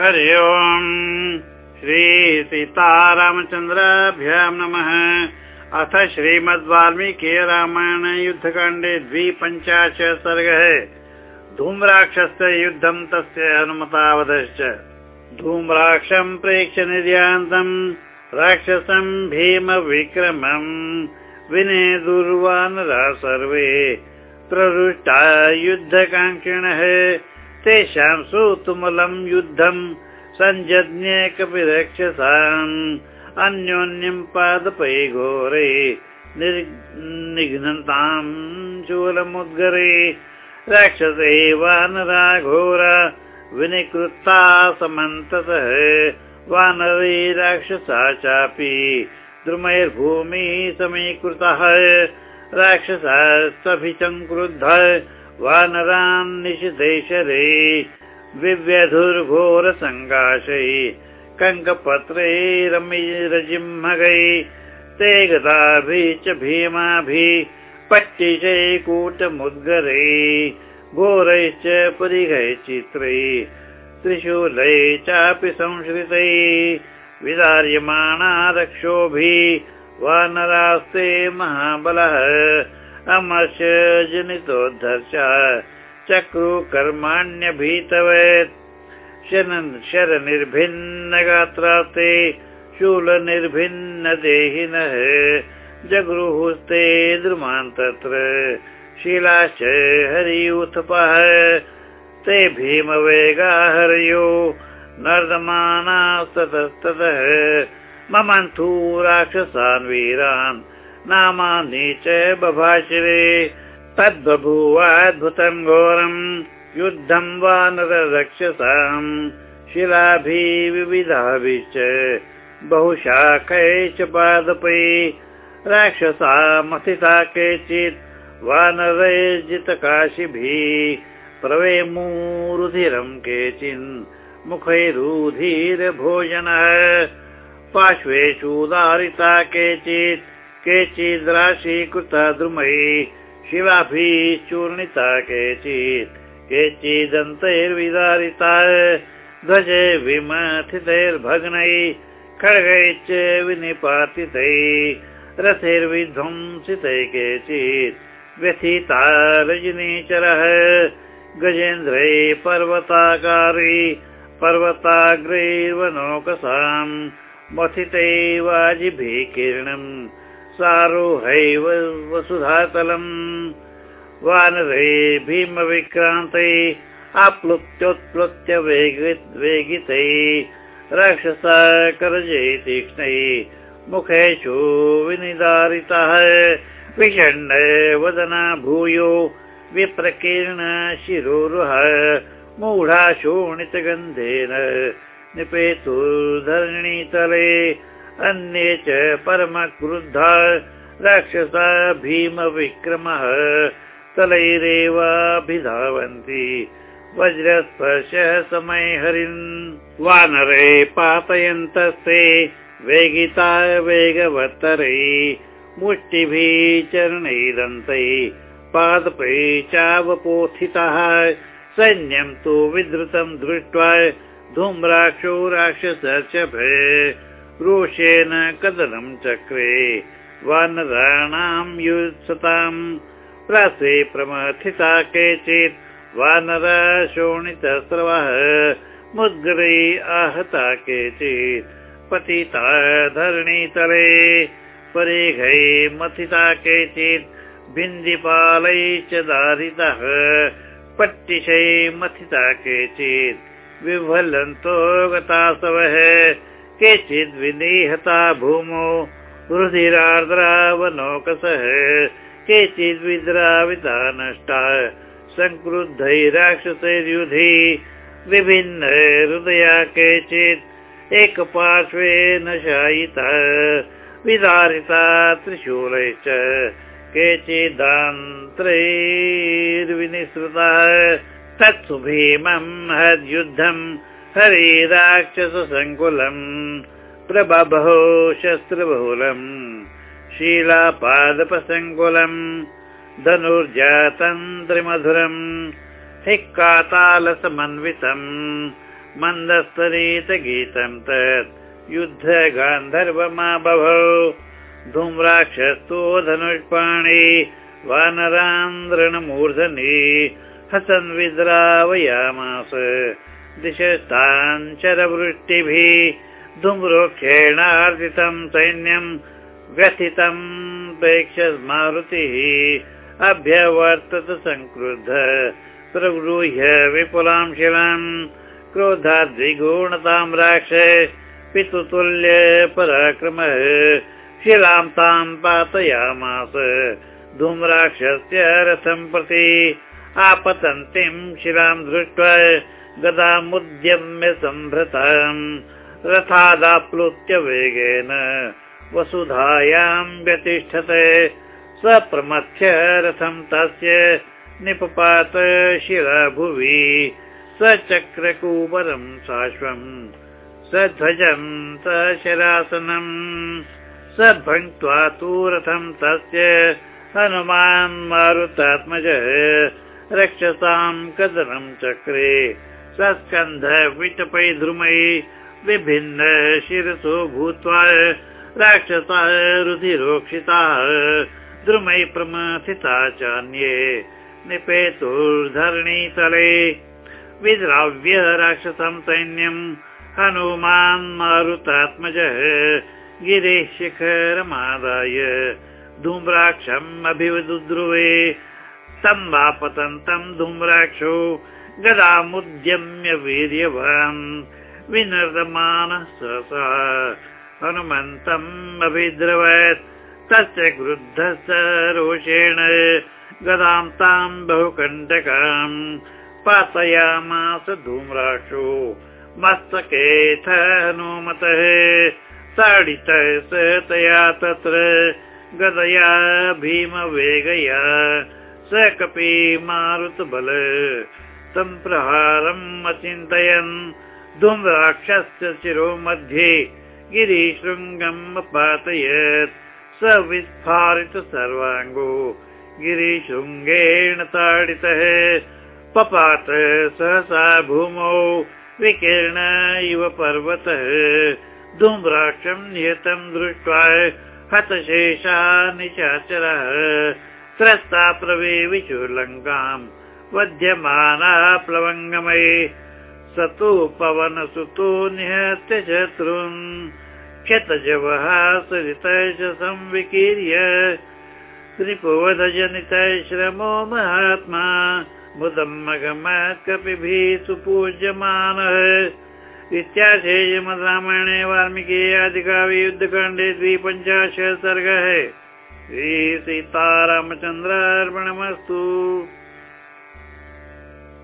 हरि ओम्। श्रीसीतारामचन्द्राभ्यां नमः। अथ श्रीमद् वाल्मीकि रामायण युद्धकाण्डे द्विपञ्चाशत् सर्गः। धूम्राक्षस्य युद्धं तस्य हनुमतावधश्च धूम्राक्षं प्रेक्ष्य निर्यान्तम् राक्षसं भीमविक्रमम् विने दुर्वानरा सर्वे। प्ररुष्टा युद्धकाङ्क्षिणः तेषां सुतुमलं युद्धं सञ्जज्ञे कपि रक्षसाम् अन्योन्यं पादपै घोरे निघ्नतां चूलमुद्गरे राक्षसे वानरा घोरा विनिकृता समन्ततः वानरे राक्षसा चापि द्रुमैर्भूमिः समीकृतः राक्षसाभिसङ्क्रुद्ध वानरान् निषिदेशरे विव्यधुर्घोरसङ्गाशै कङ्कपत्रैरजिह्मगै ते गताभिः च भीमाभिः पट्टिशै कूटमुद्गरे घोरैश्च परिघै चित्रै त्रिशूलै चापि संश्रितै विदार्यमाणा रक्षोभिः वानरास्ते महाबलः अमर्ष जनितोद्धर्ष चक्रु कर्माण्यभीतवेत् शरनिर्भिन्न गात्रास्ते शूलनिर्भिन्न देहिनः जगृहुस्ते द्रुमान् तत्र। शिलाश्च हरियुथपः ते भीमवेगा हरयो नर्दमानास्ततस्ततः। ममन्तु राक्षसान् वीरान् नामानि च बभाषिरे तद्बभूवाद्भुतं घोरम्। युद्धं वा नरक्षसाम् शिलाभिः विविधाभिश्च बहुशाखै च पादपै। राक्षसा मथिता केचित् वानरैर्जितकाशिभिः प्रवेमुरुधिरं केचिन्। मुखैरुधिरभोजनः। पार्श्वेषु उदारिता केचित् केचिद्राशीकृता द्रुमैः शिलाभिः चूर्णिता केचित् केचिदन्तैर्विदारिता ध्वजे विमथितैर्भग्नैः खड्गैश्च विनिपातितैः रथैर्विध्वंसितैः केचित् व्यथिता रजनीचरः गजेन्द्रै पर्वताकारै पर्वताग्रैर्वनौकसाम् मथितै वाजिभिः किरणम् सारोहैव वसुधातलम्। वानरै भीमविक्रान्तै आप्लुत्योत्प्लुत्य वेगितै राक्षसा करजै तीक्ष्णै मुखेषु विनिदारितः। विषण्ण वदना भूयो विप्रकीर्ण शिरोरुह मूढा शोणितगन्धेन निपेतुर्धरणीतले अन्ये च परमक्रुद्धा राक्षसा भीमविक्रमः तलैरेवाभिधावन्ति। वज्रस्पर्शः समय हरिन् वानरे पातयन्तस्ते वेगिता वेगवत्तरै मुष्टिभिः चरणैदन्तै पादपै चावपोथितः। सैन्यं तु विधृतं दृष्ट्वा धूम्राक्षो राक्षस रोषेण कदनं चक्रे वानराणां युत्सताम् प्रासे प्रमथिता केचित् वानर शोणितस्रवः मुद्गरै आहता केचित् पतिता धरणीतले परिघै मथिता केचित् भिन्दिपालै च दारितः पट्टिशै मथिता केचित् विह्वलन्तो गतासवः केचिद् विनिहता भूमौ रुधिरार्द्रावनौकसः केचिद्विद्राविता नष्टा सङ्क्रुद्धै राक्षसैर्युधि विभिन्न हृदया केचित् एकपार्श्वे न शायिता विदारिता त्रिशूलैश्च केचिदान्त्रैर्विनिसृता। तत्सु भीमं हद्युद्धम् हरि राक्षससङ्कुलम् प्रबभो शस्त्रबहुलम् शीलापादपसङ्कुलम् धनुर्जातन्त्रिमधुरम् हिक्कातालसमन्वितम् मन्दस्तरीत गीतं तत् युद्ध बभौ धूम्राक्षस्तु धनुष्पाणि वानरान्द्रणमूर्धनि हसन् विद्रावयामास दिशस्ताञ्चरवृष्टिभिः धूम्रोक्षेणार्जितं सैन्यं व्यथितं प्रेक्ष मारुतिः अभ्यवर्तत संक्रुद्ध। प्रगृह्य विपुलां शिलाम् क्रोधाद्विगुणतां राक्ष। पितुतुल्य पराक्रमः शिलां तां पातयामास। धूम्राक्षस्य रथं प्रति आपतन्तीं शिलां दृष्ट्वा गदामुद्यम्य सम्भृताम् रथादाप्लुत्य वेगेन वसुधायां व्यतिष्ठते। स प्रमथ्य रथं तस्य निपपात शिरा भुवि स चक्रकूपरं शाश्वम् स ध्वजं स शरासनम् स भङ्क्त्वा तु रथं तस्य हनुमान् मारुतात्मज। रक्षसां कदनं चक्रे सस्कन्ध विटपै ध्रुमै विभिन्न शिरसो भूत्वा राक्षसा प्रमथिता चान्ये निपेतुर्धरणीतले विद्राव्य राक्षसं सैन्यं हनुमान् मारुतात्मजः गिरेः शिखरमादाय धूम्राक्षम् अभिवदुद्रुवे सम्वापतन्तं धूम्राक्षो गदामुद्यम्य वीर्यवान् विनर्दमानः सहसा। हनुमन्तम् अभिद्रवत् तस्य क्रुद्धस्य रोषेण गदां तां बहुकण्टकाम् पातयामास धूम्राक्षो। मस्तकेथ हनुमतः ताडितः स तया तत्र गदया भीमवेगया स कपि मारुतबल सम्प्रहारम् अचिन्तयन् धूम्राक्षस्य शिरो मध्ये गिरिशृङ्गम् अपातयत् स विस्फारित सर्वाङ्गो गिरिशृङ्गेण ताडितः। पपात सहसा भूमौ विकीर्ण इव पर्वतः। धूम्राक्षम् नियतं दृष्ट्वा हतशेषा निशाचरः त्रस्ता प्रवेविचुर्लङ्काम् वध्यमाना प्लवङ्गमये स तु पवनसुतो निहत्य शत्रून्। क्षतजवः सरित च संविकीर्य त्रिपुवधजनित श्रमो महात्मा मुदम् अगमत् कपिभिः सुपूज्यमानः इत्याशे रामायणे वाल्मीकि आदिकाव्ये युद्धकाण्डे द्विपञ्चाशत् सर्गः श्रीसीतारामचन्द्रार्पणमस्तु